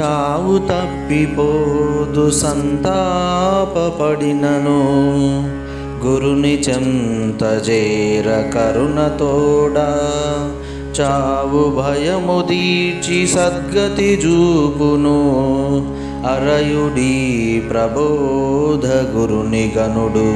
చావు తప్పిపోదు సంతాపడినను గురుని చెంత చేర కరుణతోడా చావు భయము దీర్చి సద్గతి చూపును. అరయుడి ప్రబోధ గురుని గనుడు.